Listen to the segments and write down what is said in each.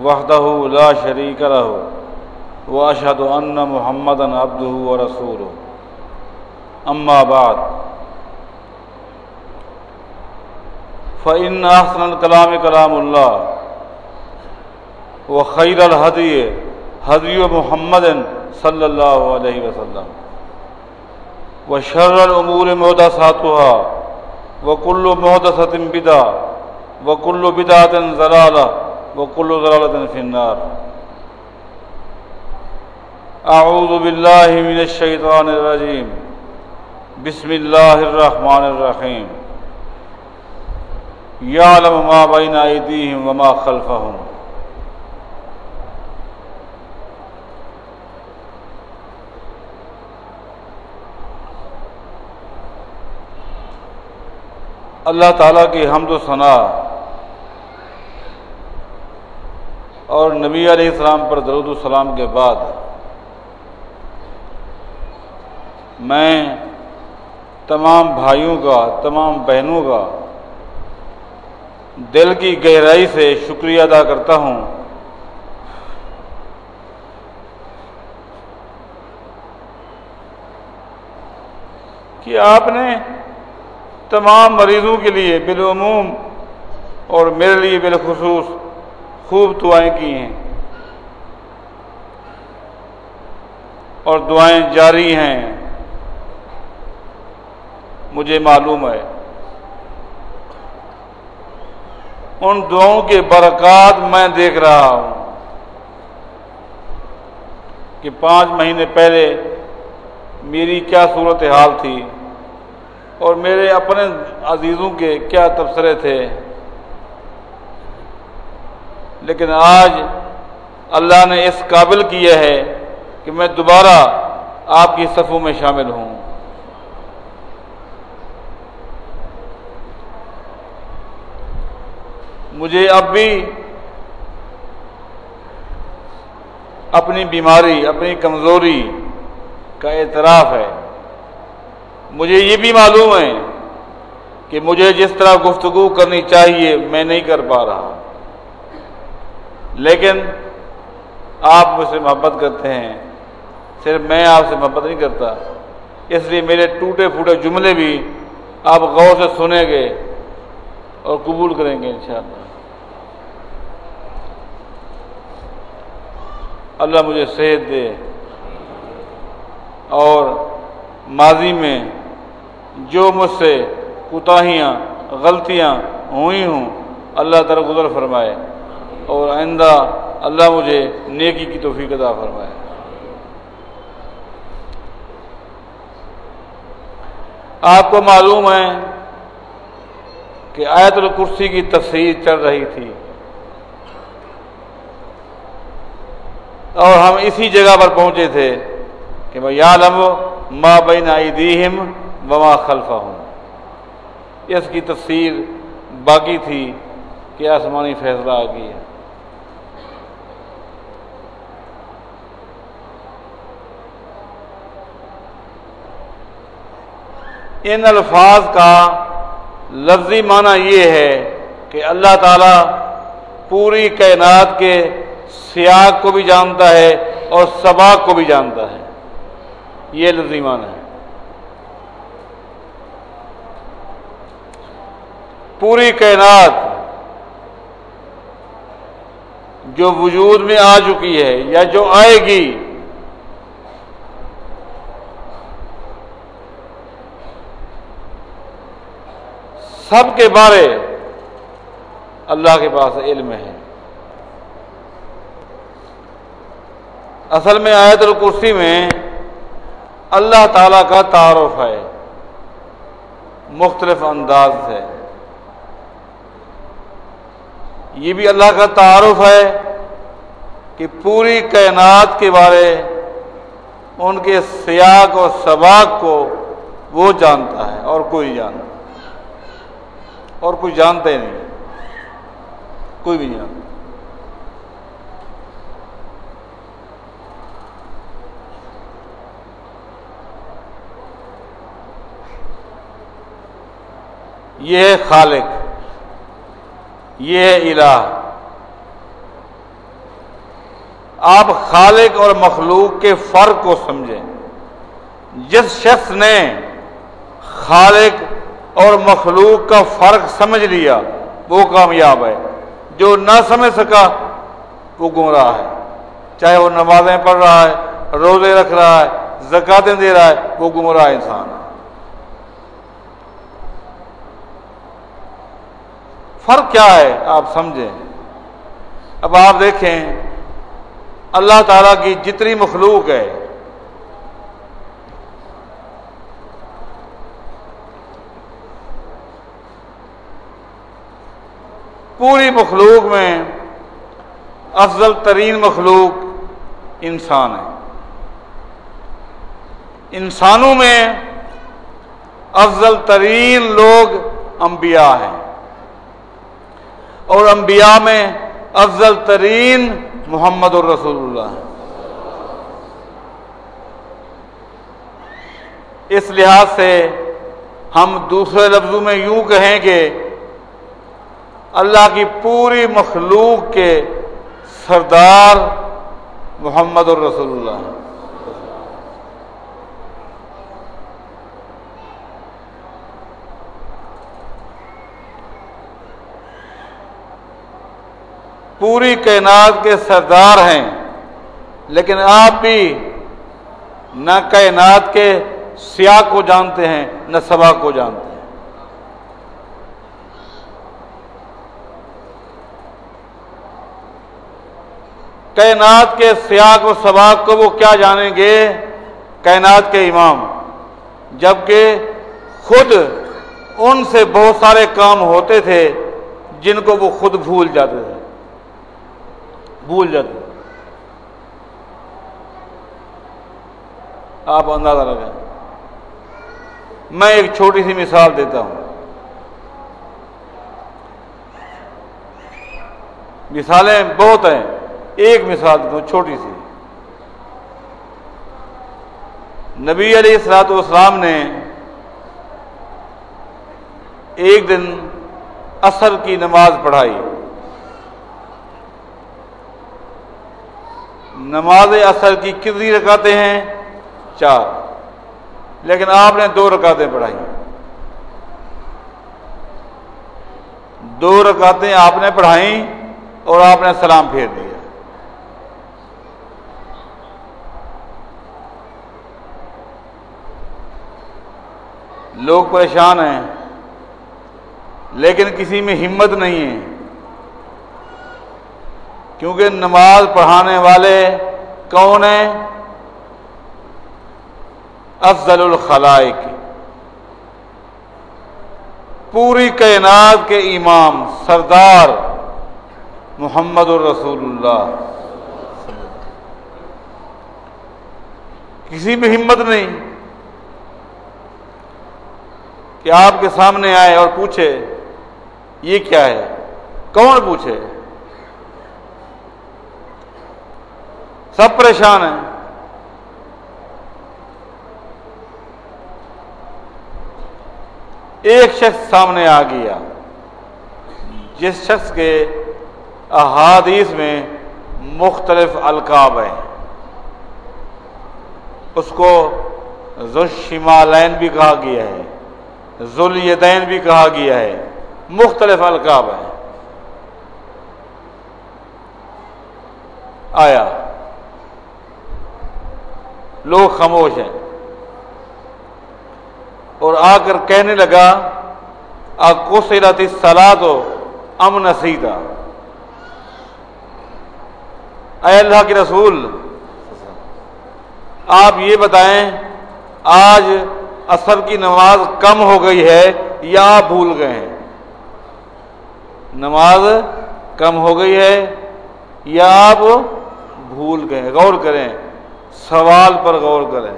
وحده لا شريك له وأشهد أن محمدا عبده ورسوله. أما بعد، فإن أحسن الكلام كلام الله، وخير الهدي، هدي محمد صلى الله عليه وسلم، وشر الأمور محدثاتها وكل محدثة بدعة، وكل بدعة ضلالة وكل ضلالة في النار. أعوذ بالله من الشيطان الرجيم. بسم الله الرحمن الرحيم. يعلم ما بين أيديهم وما خلفهم. اللہ تعالیٰ کی حمد و ثناء اور نبی علیہ السلام پر درود السلام کے بعد میں تمام بھائیوں کا، تمام بہنوں کا دل کی گہرائی سے شکریہ ادا کرتا ہوں۔ کہ آپ نے تمام مریضوں کے لیے بالعموم اور میرے لیے بالخصوص خوب دعائیں کی ہیں۔ اور دعائیں جاری ہیں۔ مجھے معلوم ہے۔ ان دعاؤں کے برکات میں دیکھ رہا ہوں۔ کہ پانچ مہینے پہلے میری کیا صورت حال تھی اور میرے اپنے عزیزوں کے کیا تبصرے تھے۔ لیکن آج اللہ نے اس قابل کیا ہے کہ میں دوبارہ آپ کی صفوں میں شامل ہوں۔ مجھے اب بھی اپنی بیماری، اپنی کمزوری کا اعتراف ہے۔ مجھے یہ بھی معلوم ہے کہ مجھے جس طرح گفتگو کرنی چاہیے، میں نہیں کر پا رہا۔ لیکن آپ مجھ سے محبت کرتے ہیں، صرف میں آپ سے محبت نہیں کرتا۔ اس لیے میرے ٹوٹے پھوٹے جملے بھی آپ غور سے سنیں گے اور قبول کریں گے انشاءاللہ۔ اللہ مجھے صحت دے اور ماضی میں جو مجھ سے کوتاہیاں، غلطیاں ہوئی ہوں، اللہ تعالیٰ گزر فرمائے۔ اور آئندہ اللہ مجھے نیکی کی توفیق ادا فرمائے۔ آپ کو معلوم ہے کہ آیت الکرسی کی تفسیر چل رہی تھی۔ اور ہم اسی جگہ پر پہنچے تھے کہ میں یا لمو ماں بین ایدیہم وما خلفہ ہوں اس کی تفسیر باقی تھی کہ آسمانی فیصلہ آ گئی ہے۔ ان الفاظ کا لفظی معنی یہ ہے کہ اللہ تعالیٰ پوری کائنات کے سیاق کو بھی جانتا ہے اور سباق کو بھی جانتا ہے۔ یہ لفظی معنی ہے۔ پوری کائنات جو وجود میں آ چکی ہے یا جو آئے گی سب کے بارے اللہ کے پاس علم ہے۔ اصل میں آیت الکرسی میں اللہ تعالی کا تعارف ہے۔ مختلف انداز ہے یہ بھی اللہ کا تعارف ہے کہ پوری کائنات کے بارے ان کے سیاق اور سباق کو وہ جانتا ہے اور کوئی جانتا اور کوئی جانتا ہی نہیں کوئی بھی نہیں جانتا۔ یہ ہے خالق۔ یہ ہے الہ۔ آپ خالق اور مخلوق کے فرق کو سمجھیں۔ جس شخص نے خالق اور مخلوق کا فرق سمجھ لیا، وہ کامیاب ہے۔ جو نہ سمجھ سکا، وہ گمراہ ہے۔ چاہے وہ نمازیں پڑھ رہا ہے، روزے رکھ رہا ہے، زکاتیں دے رہا ہے، وہ گمراہ انسان ہے۔ فرق کیا ہے؟ آپ سمجھیں۔ اب آپ دیکھیں، اللہ تعالیٰ کی جتنی مخلوق ہے پوری مخلوق میں افضل ترین مخلوق انسان ہے۔ انسانوں میں افضل ترین لوگ انبیاء ہیں۔ اور انبیاء میں افضل ترین محمد الرسول اللہ اس لحاظ سے ہم دوسرے لفظوں میں یوں کہیں کہ اللہ کی پوری مخلوق کے سردار محمد الرسول اللہ پوری کائنات کے سردار ہیں، لیکن آپ بھی نہ کائنات کے سیاہ کو جانتے ہیں، نہ سبا کو جانتے ہیں۔ کائنات کے سیاق و سباق کو وہ کیا جانیں گے؟ کائنات کے امام۔ جبکہ خود ان سے بہت سارے کام ہوتے تھے جن کو وہ خود بھول جاتے تھے۔ بھول جاتے آپ اندازہ لگائیں۔ میں ایک چھوٹی سی مثال دیتا ہوں۔ مثالیں بہت ہیں۔ ایک مثال دیتا ہوں چھوٹی سی۔ نبی علیہ السلاط والسلام نے ایک دن اثر کی نماز پڑھائی۔ نماز اثر کی کتنی رکاتے ہیں؟ چار۔ لیکن آپ نے دو رکاتیں پڑھائی۔ دو رکاتیں آپ نے پڑھائیں اور آپ نے سلام پھیر دیا۔ لوگ پریشان ہیں، لیکن کسی میں ہمت نہیں ہے۔ کیونکہ نماز پڑھانے والے کون ہیں؟ افضل الخلائق۔ پوری کائنات کے امام، سردار محمد الرسول اللہ کسی میں ہمت نہیں۔ کہ آپ کے سامنے آئے اور پوچھے، یہ کیا ہے؟ کون پوچھے؟ سب پریشان ہیں۔ ایک شخص سامنے آ گیا، جس شخص کے احادیث میں مختلف القاب ہیں۔ اس کو ذوشمالین بھی کہا گیا ہے۔ ذولیدین بھی کہا گیا ہے، مختلف القاب ہیں۔ آیا۔ لوگ خاموش ہیں۔ اور آ کر کہنے لگا کو سیلاتی سلا تو امن سیتا اے اللہ کے رسول، آپ یہ بتائیں، آج اثر کی نماز کم ہو گئی ہے یا آپ بھول گئے ہیں؟ نماز کم ہو گئی ہے یا آپ بھول گئے غور کریں، سوال پر غور کریں۔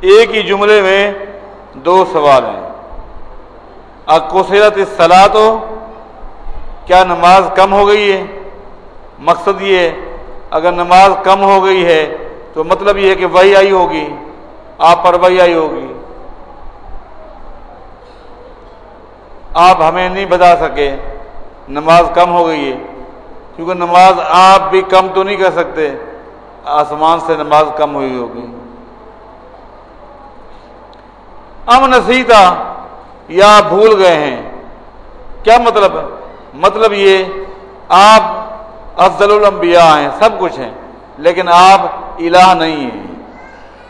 ایک ہی جملے میں دو سوال ہیں۔ اکوسیرت اس تو کیا نماز کم ہو گئی ہے؟ مقصد یہ ہے اگر نماز کم ہو گئی ہے تو مطلب یہ ہے کہ وہی آئی ہوگی، آپ پر وہی آئی ہوگی۔ آپ ہمیں نہیں بتا سکے نماز کم ہو گئی ہے، کیونکہ نماز آپ بھی کم تو نہیں کر سکتے، آسمان سے نماز کم ہوئی ہوگی۔ ام نسیتا، یا بھول گئے ہیں۔ کیا مطلب؟ مطلب یہ آپ افضل الانبیاء ہیں، سب کچھ ہیں، لیکن آپ الہ نہیں ہیں،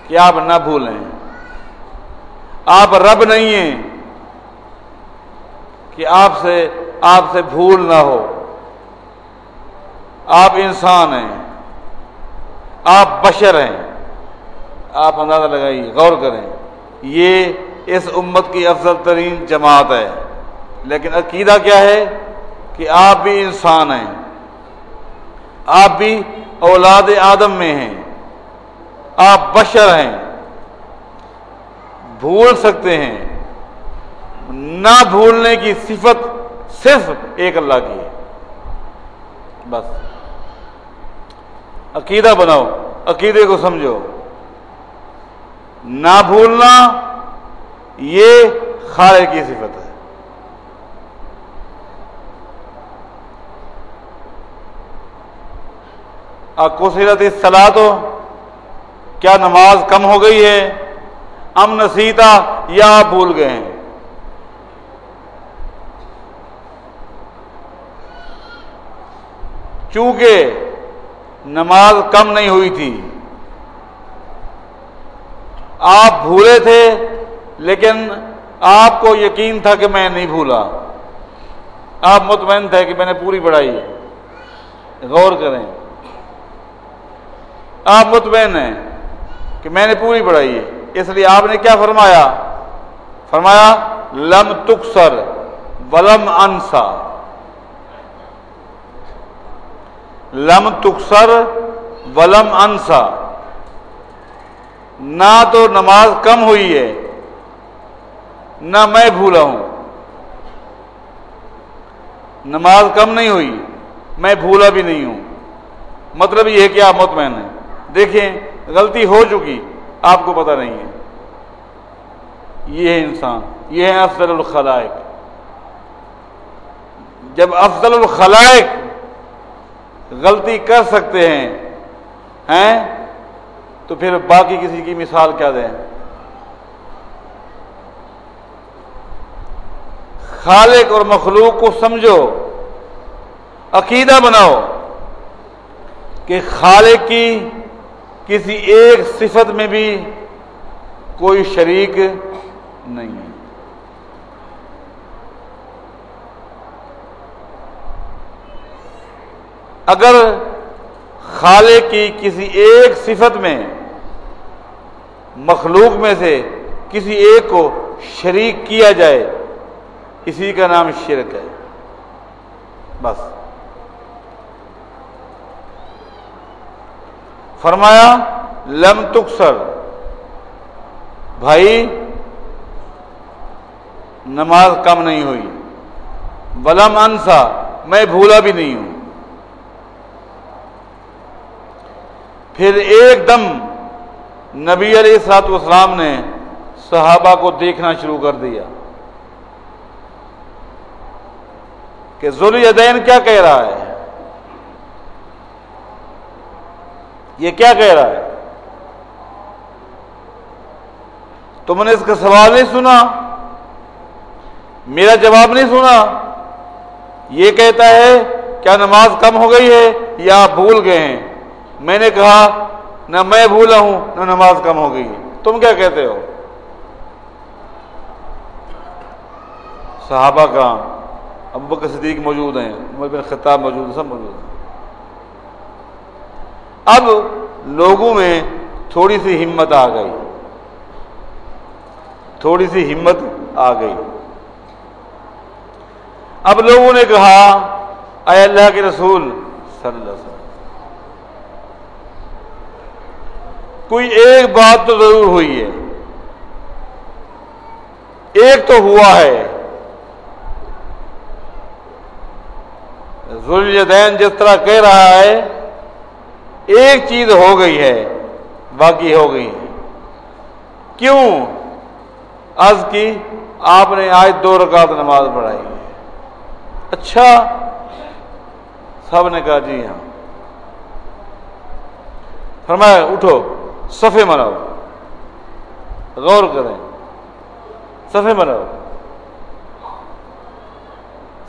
کہ آپ نہ بھولیں۔ آپ رب نہیں ہیں، کہ آپ سے آپ سے بھول نہ ہو۔ آپ انسان ہیں، آپ بشر ہیں۔ آپ اندازہ لگائیے، غور کریں۔ یہ اس امت کی افضل ترین جماعت ہے۔ لیکن عقیدہ کیا ہے؟ کہ آپ بھی انسان ہیں۔ آپ بھی اولاد آدم میں ہیں۔ آپ بشر ہیں۔ بھول سکتے ہیں۔ نہ بھولنے کی صفت صرف ایک اللہ کی ہے۔ بس۔ عقیدہ بناؤ، عقیدے کو سمجھو۔ نہ بھولنا یہ خالے کی صفت ہے۔ کوسیرت سلا تو کیا نماز کم ہو گئی ہے؟ ام نسیتا یا آپ بھول گئے ہیں۔ چونکہ نماز کم نہیں ہوئی تھی۔ آپ بھولے تھے، لیکن آپ کو یقین تھا کہ میں نہیں بھولا۔ آپ مطمئن تھے کہ میں نے پوری پڑھائی غور کریں۔ آپ مطمئن ہیں کہ میں نے پوری پڑھائی ہے؟ اس لیے آپ نے کیا فرمایا؟ فرمایا، لم تکسر ولم انسا۔ لم تکسر ولم انسا۔ نہ تو نماز کم ہوئی ہے، نہ میں بھولا ہوں۔ نماز کم نہیں ہوئی، میں بھولا بھی نہیں ہوں۔ مطلب یہ ہے کہ آپ مطمئن ہیں۔ دیکھیں، غلطی ہو چکی، آپ کو پتہ نہیں ہے۔ یہ ہے انسان، یہ ہے افضل الخلائق۔ جب افضل الخلائق غلطی کر سکتے ہیں ہیں؟ تو پھر باقی کسی کی مثال کیا دیں؟ خالق اور مخلوق کو سمجھو، عقیدہ بناؤ کہ خالق کی کسی ایک صفت میں بھی کوئی شریک نہیں ہے۔ اگر خالق کی کسی ایک صفت میں، مخلوق میں سے کسی ایک کو شریک کیا جائے، اسی کا نام شرک ہے۔ بس۔ فرمایا، لم تکسر۔ بھائی، نماز کم نہیں ہوئی۔ ولم انسا، میں بھولا بھی نہیں ہوں۔ پھر ایک دم نبی علیہ سات اسلام نے صحابہ کو دیکھنا شروع کر دیا کہ ذوالدین کیا کہہ رہا ہے؟ یہ کیا کہہ رہا ہے؟ تم نے اس کا سوال نہیں سنا۔ میرا جواب نہیں سنا۔ یہ کہتا ہے، کیا نماز کم ہو گئی ہے یا آپ بھول گئے ہیں؟ میں نے کہا، نہ میں بھولا ہوں، نہ نماز کم ہو گئی تم کیا کہتے ہو؟ صحابہ کا ابو کے صدیق موجود ہیں بن خطاب موجود سب موجود ہیں۔ اب لوگوں میں تھوڑی سی ہمت آ گئی۔ تھوڑی سی ہمت آ گئی۔ اب لوگوں نے کہا، اے اللہ کے رسول، صلی اللہ علیہ وسلم، کوئی ایک بات تو ضرور ہوئی ہے۔ ایک تو ہوا ہے۔ ذوالدین جس طرح کہہ رہا ہے ایک چیز ہو گئی ہے، باقی ہو گئی ہے کیوں؟ از کی، آپ نے آج دو رکعت نماز پڑھائی ہے۔ اچھا سب نے کہا جی ہاں۔ فرمایا، اٹھو صفے مناؤ غور کریں۔ صفے مناؤ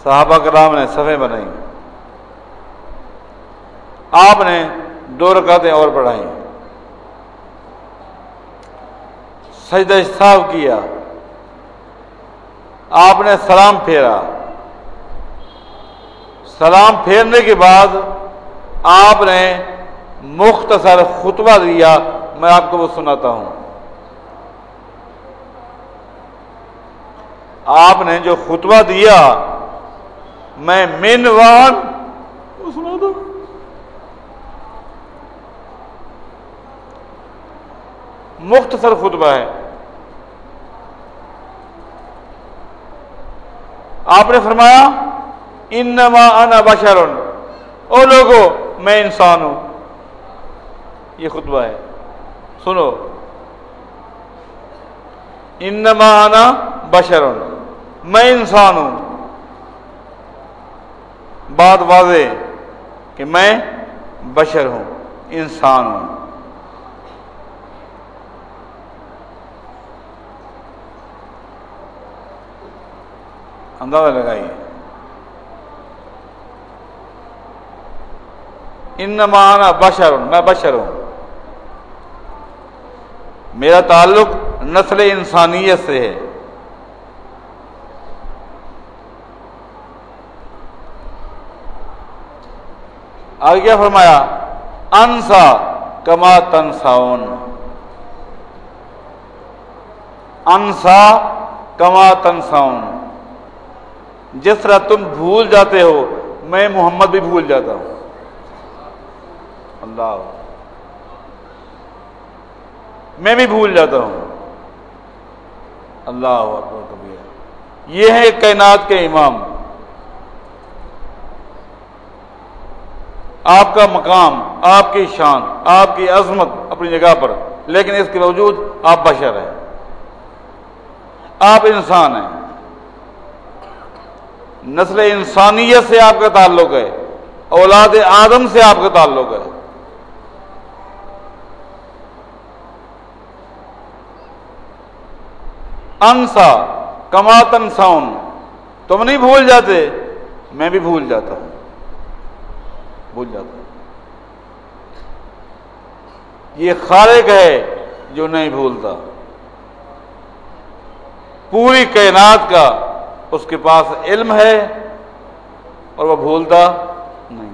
صحابہ کرام نے صفے بنائی آپ نے دو رکعتیں اور پڑھائی سجدہ صاف کیا۔ آپ نے سلام پھیرا۔ سلام پھیرنے کے بعد آپ نے مختصر خطبہ دیا۔ میں آپ کو وہ سناتا ہوں۔ آپ نے جو خطبہ دیا، میں مینوان سنا دوں مختصر خطبہ ہے۔ آپ نے فرمایا، انما انا بشرن. او لوگو، میں انسان ہوں۔ یہ خطبہ ہے۔ سنو۔ انما انا بشرن. میں انسان ہوں۔ بات واضح کہ میں بشر ہوں، انسان ہوں۔ اندازہ لگائیے ان مانا بشر ہوں میں بشر ہوں میرا تعلق نسل انسانیت سے ہے آگے کیا فرمایا انسا کما تنساون انسا کما تنساون جس طرح تم بھول جاتے ہو، میں محمد بھی بھول جاتا ہوں۔ اللہ۔ میں بھی بھول جاتا ہوں۔ اللہ کبھی یہ ہے کائنات کے امام۔ آپ کا مقام، آپ کی شان، آپ کی عظمت اپنی جگہ پر، لیکن اس کے باوجود آپ بشر ہیں۔ آپ انسان ہیں۔ نسل انسانیت سے آپ کا تعلق ہے، اولاد آدم سے آپ کا تعلق ہے۔ انسا، کماتن ساؤن۔ تم نہیں بھول جاتے؟ میں بھی بھول جاتا ہوں۔ بھول جاتا ہوں۔ یہ خالق ہے جو نہیں بھولتا۔ پوری کائنات کا اس کے پاس علم ہے اور وہ بھولتا نہیں۔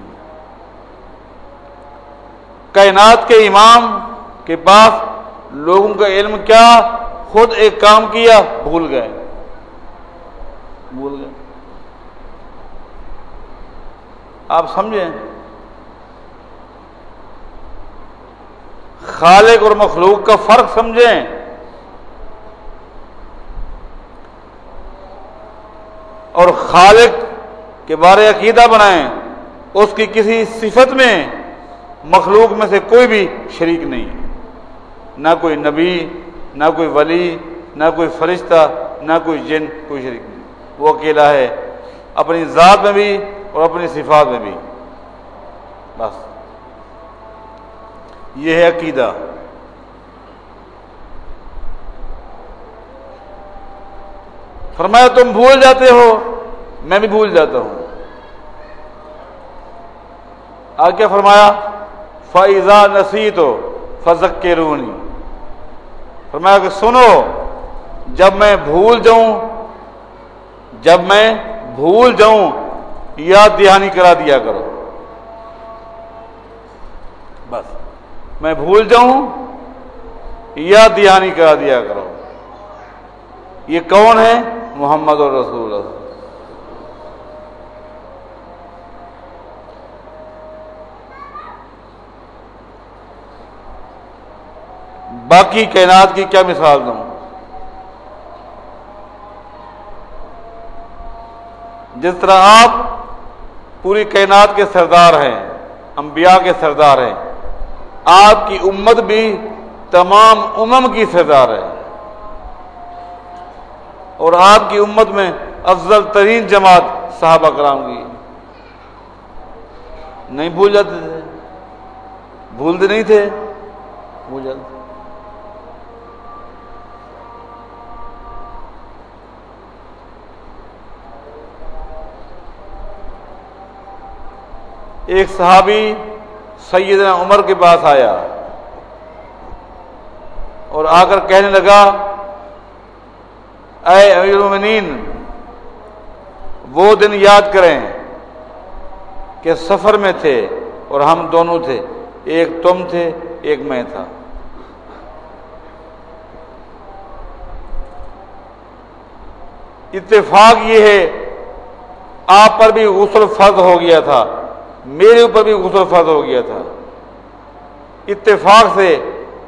کائنات کے امام کے پاس لوگوں کا علم کیا؟ خود ایک کام کیا، بھول گئے۔ بھول گئے۔ آپ سمجھیں؟ خالق اور مخلوق کا فرق سمجھیں؟ اور خالق کے بارے عقیدہ بنائیں، اس کی کسی صفت میں مخلوق میں سے کوئی بھی شریک نہیں نہ کوئی نبی، نہ کوئی ولی، نہ کوئی فرشتہ، نہ کوئی جن، کوئی شریک نہیں۔ وہ اکیلا ہے، اپنی ذات میں بھی اور اپنی صفات میں بھی۔ بس۔ یہ ہے عقیدہ۔ فرمایا تم بھول جاتے ہو، میں بھی بھول جاتا ہوں۔ آگ کیا فرمایا فائزہ نسی تو فضک کے رونی فرمایا کہ سنو، جب میں بھول جاؤں، جب میں بھول جاؤں، یاد دہانی کرا دیا کرو۔ بس، میں بھول جاؤں، یاد دہانی کرا دیا کرو۔ یہ کون ہے؟ محمد الرسول اللہ۔ باقی کائنات کی کیا مثال دوں؟ جس طرح آپ پوری کائنات کے سردار ہیں، انبیاء کے سردار ہیں، آپ کی امت بھی تمام امم کی سردار ہے۔ اور آپ کی امت میں افضل ترین جماعت صحابہ کرام کی نہیں بھول جاتے تھے۔ بھولتے نہیں تھے۔ بھول جاتے ایک صحابی سیدنا عمر کے پاس آیا اور آ کر کہنے لگا اے امیر المنین وہ دن یاد کریں کہ سفر میں تھے اور ہم دونوں تھے۔ ایک تم تھے، ایک میں تھا۔ اتفاق یہ ہے، آپ پر بھی غسل فرض ہو گیا تھا، میرے اوپر بھی غسل فرض ہو گیا تھا۔ اتفاق سے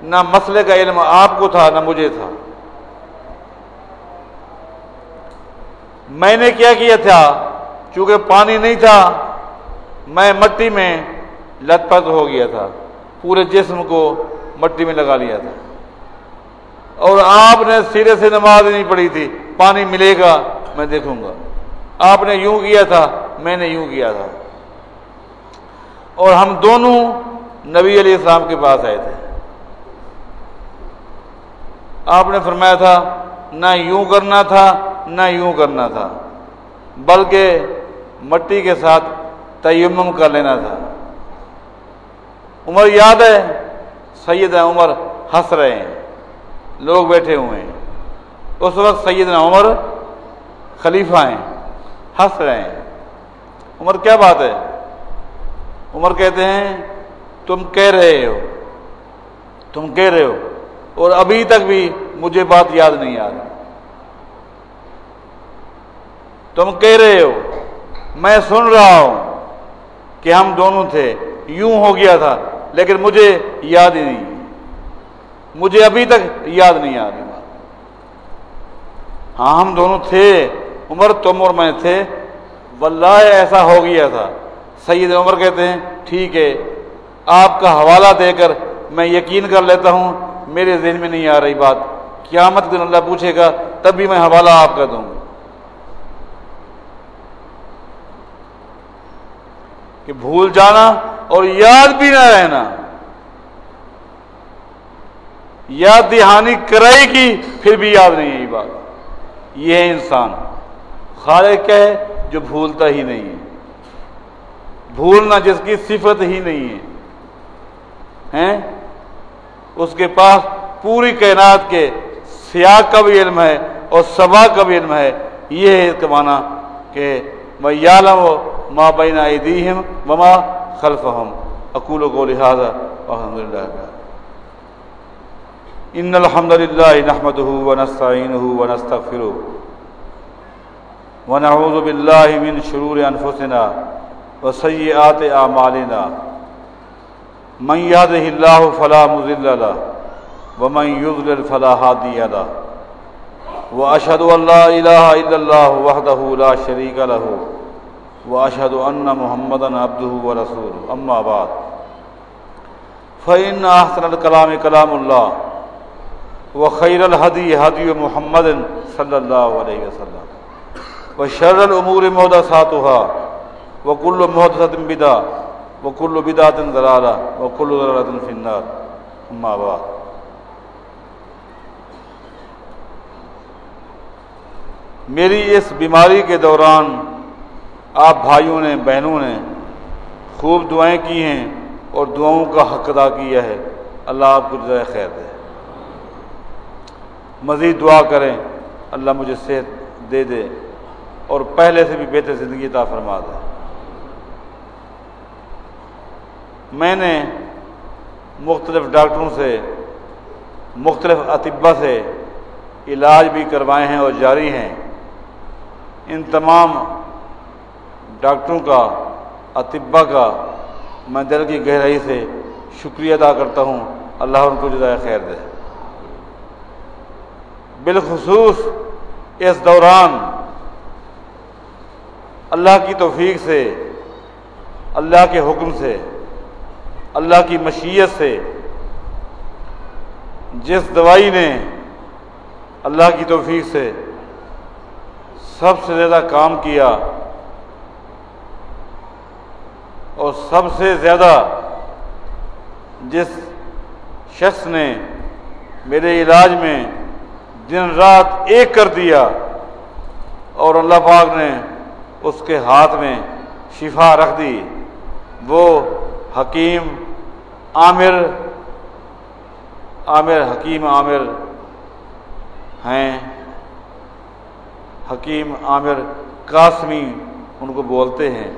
نہ مسئلے کا علم آپ کو تھا، نہ مجھے تھا۔ میں نے کیا کیا تھا؟ چونکہ پانی نہیں تھا، میں مٹی میں لت پت ہو گیا تھا۔ پورے جسم کو مٹی میں لگا لیا تھا۔ اور آپ نے سرے سے نماز نہیں پڑھی تھی۔ پانی ملے گا، میں دیکھوں گا۔ آپ نے یوں کیا تھا، میں نے یوں کیا تھا۔ اور ہم دونوں نبی علیہ السلام کے پاس آئے تھے۔ آپ نے فرمایا تھا، نہ یوں کرنا تھا نہ یوں کرنا تھا، بلکہ مٹی کے ساتھ تیمم کر لینا تھا۔ عمر یاد ہے؟ سید عمر ہنس رہے ہیں، لوگ بیٹھے ہوئے ہیں۔ اس وقت سیدنا عمر خلیفہ ہیں، ہنس رہے ہیں۔ عمر کیا بات ہے؟ عمر کہتے ہیں، تم کہہ رہے ہو، تم کہہ رہے ہو، اور ابھی تک بھی مجھے بات یاد نہیں آ رہی۔ تم کہہ رہے ہو، میں سن رہا ہوں کہ ہم دونوں تھے، یوں ہو گیا تھا، لیکن مجھے یاد ہی نہیں۔ مجھے ابھی تک یاد نہیں آ رہی بات۔ ہاں ہم دونوں تھے، عمر تم اور میں تھے۔ واللہ، ایسا ہو گیا تھا۔ سید عمر کہتے ہیں، ٹھیک ہے، آپ کا حوالہ دے کر میں یقین کر لیتا ہوں، میرے ذہن میں نہیں آ رہی بات۔ قیامت دن اللہ پوچھے گا، تب بھی میں حوالہ آپ کا دوں گا۔ کہ بھول جانا اور یاد بھی نہ رہنا۔ یاد دہانی کرائے گی پھر بھی یاد نہیں ہے یہ بات۔ یہ ہے انسان۔ خالق ہے جو بھولتا ہی نہیں ہے۔ بھولنا جس کی صفت ہی نہیں ہے۔ اس کے پاس پوری کائنات کے سیاہ کا بھی علم ہے اور سبا کا بھی علم ہے۔ یہ ہے اس کا معنی کہ میں یالم و ماں بین ایدیہم وما خلفہم۔ اقول کو لہذا الحمد للہ ان الحمد للہ نحمده ونستعینه ونستغفره ونعوذ باللہ من شرور انفسنا وسیئات اعمالنا۔ من يهده الله فلا مضل له ومن يضلل فلا هادي له۔ واشهد ان لا اله الا الله وحده لا شريك له۔ واشهد ان محمدا عبده ورسوله. اما بعد. فان احسن الكلام كلام الله وخير الهدي هدي محمد صلى الله عليه وسلم. وشر الامور محدثاتها وكل محدثه بدعه وكل بدعه ضلاله وكل ضلاله في النار. اما بعد. میری اس بیماری کے دوران آپ بھائیوں نے، بہنوں نے خوب دعائیں کی ہیں اور دعاؤں کا حق ادا کیا ہے۔ اللہ آپ کو جزائے خیر دے۔ مزید دعا کریں۔ اللہ مجھے صحت دے دے اور پہلے سے بھی بہتر زندگی عطا فرما دے۔ میں نے مختلف ڈاکٹروں سے، مختلف اطبا سے علاج بھی کروائے ہیں اور جاری ہیں۔ ان تمام ڈاکٹروں کا اطبا کا میں دل کی گہرائی سے شکریہ ادا کرتا ہوں۔ اللہ ان کو جزائے خیر دے۔ بالخصوص اس دوران اللہ کی توفیق سے، اللہ کے حکم سے، اللہ کی مشیت سے جس دوائی نے اللہ کی توفیق سے سب سے زیادہ کام کیا اور سب سے زیادہ جس شخص نے میرے علاج میں دن رات ایک کر دیا اور اللہ پاک نے اس کے ہاتھ میں شفا رکھ دی، وہ حکیم عامر عامر، حکیم عامر ہیں۔ حکیم عامر قاسمی ان کو بولتے ہیں۔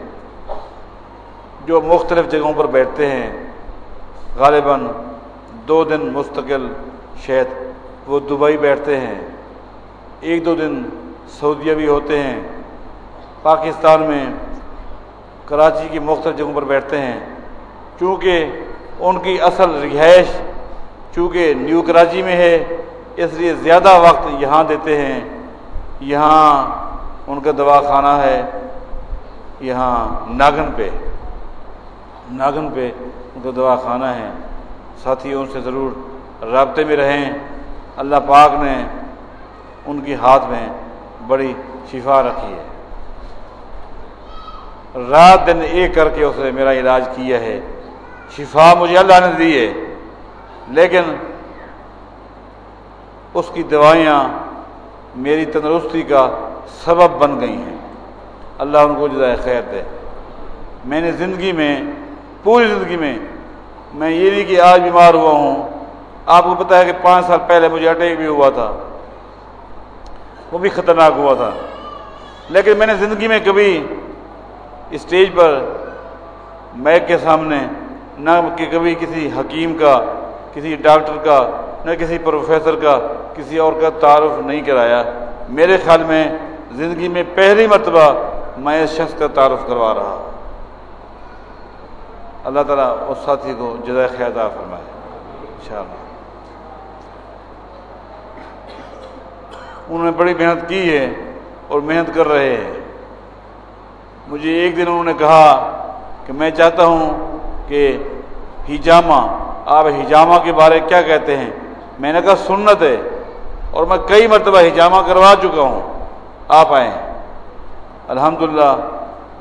جو مختلف جگہوں پر بیٹھتے ہیں، غالباً دو دن مستقل شہد، وہ دبئی بیٹھتے ہیں۔ ایک دو دن سعودیہ بھی ہوتے ہیں۔ پاکستان میں کراچی کی مختلف جگہوں پر بیٹھتے ہیں۔ چونکہ ان کی اصل رہائش چونکہ نیو کراچی میں ہے، اس لیے زیادہ وقت یہاں دیتے ہیں۔ یہاں ان کا دوا خانہ ہے، یہاں ناگن پہ۔ ناگن پہ ان کا دوا خانہ ہے۔ ساتھی ان سے ضرور رابطے میں رہیں۔ اللہ پاک نے ان کی ہاتھ میں بڑی شفا رکھی ہے۔ رات دن ایک کر کے اس نے میرا علاج کیا ہے۔ شفا مجھے اللہ نے دی ہے۔ لیکن اس کی دوائیاں میری تندرستی کا سبب بن گئی ہیں۔ اللہ ان کو جزائے خیر دے۔ میں نے زندگی میں پوری زندگی میں میں یہ نہیں کہ آج بیمار ہوا ہوں۔ آپ کو پتا ہے کہ پانچ سال پہلے مجھے اٹیک بھی ہوا تھا۔ وہ بھی خطرناک ہوا تھا۔ لیکن میں نے زندگی میں کبھی اسٹیج پر میک کے سامنے نہ کہ کبھی کسی حکیم کا، کسی ڈاکٹر کا، نہ کسی پروفیسر کا، کسی اور کا تعارف نہیں کرایا۔ میرے خیال میں زندگی میں پہلی مرتبہ میں اس شخص کا تعارف کروا رہا اللہ تعالیٰ اس ساتھی کو جزائے خیادہ فرمائے۔ انشاءاللہ۔ انہوں نے بڑی محنت کی ہے اور محنت کر رہے ہیں۔ مجھے ایک دن انہوں نے کہا کہ میں چاہتا ہوں کہ ہجامہ، آپ ہجامہ کے بارے کیا کہتے ہیں؟ میں نے کہا سنت ہے اور میں کئی مرتبہ ہجامہ کروا چکا ہوں۔ آپ آئیں۔ الحمدللہ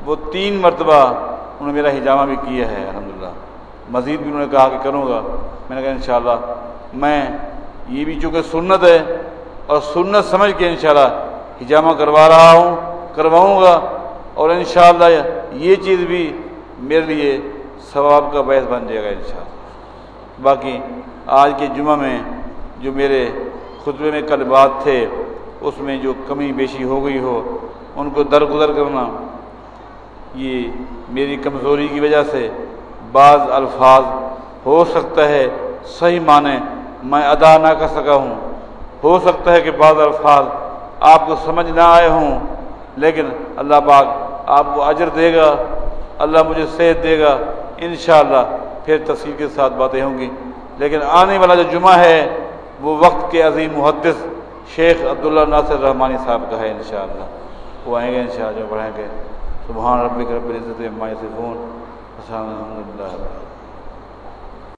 وہ تین مرتبہ انہوں نے میرا ہجامہ بھی کیا ہے۔ مزید بھی انہوں نے کہا کہ کروں گا۔ میں نے کہا انشاءاللہ، میں یہ بھی چونکہ سنت ہے اور سنت سمجھ کے انشاءاللہ ہجامہ کروا رہا ہوں، کرواؤں گا۔ اور انشاءاللہ یہ چیز بھی میرے لیے ثواب کا باعث بن جائے گا انشاءاللہ۔ باقی آج کے جمعہ میں جو میرے خطبے میں کل بات تھے، اس میں جو کمی بیشی ہو گئی ہو، ان کو درگزر کرنا، یہ میری کمزوری کی وجہ سے بعض الفاظ ہو سکتا ہے صحیح معنی میں ادا نہ کر سکا ہوں۔ ہو سکتا ہے کہ بعض الفاظ آپ کو سمجھ نہ آئے ہوں، لیکن اللہ پاک آپ کو اجر دے گا، اللہ مجھے صحت دے گا، انشاءاللہ پھر تفصیل کے ساتھ باتیں ہوں گی۔ لیکن آنے والا جو جمعہ ہے، وہ وقت کے عظیم محدث شیخ عبداللہ ناصر رحمانی صاحب کا ہے انشاءاللہ۔ وہ آئیں گے انشاءاللہ، جو پڑھیں گے۔ سبحان ربک رب العزت عما یصفون۔ الحمد للہ